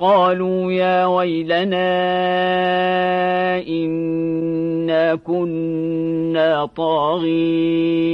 قالوا يا ويلنا إنا كنا طاغين.